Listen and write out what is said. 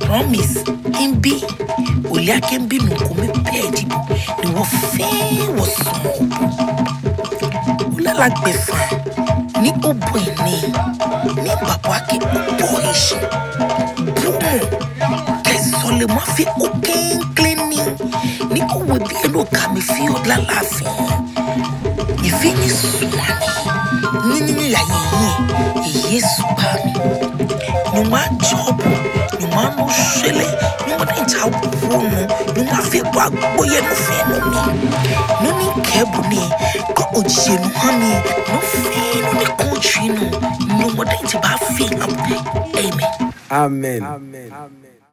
promise mbi oliake mbi no nkɔmɛ pɛɛdi bo ne wɔ fɛɛ wɔ sɔɔ wulala gbɛfa ni o bɔ ɛnɛ ni babo ake o bɔ ɛhyɛ bomo kɛsɔle mo afi o kɛnkɛn ni ni o wɔ bi ɛna o ka mi fi o ni nini ya yeye yeye supami nyuma jɔbu nyuma no sele nyuma ne nta wo no nyuma afi bɔ agboyɛ no fɛ no mi no ne kɛɛbo ne kɔ ogyigye no ha mi no fɛ no ne kɔntwi no nyuma de nti ba afi am amen Amen. Amen.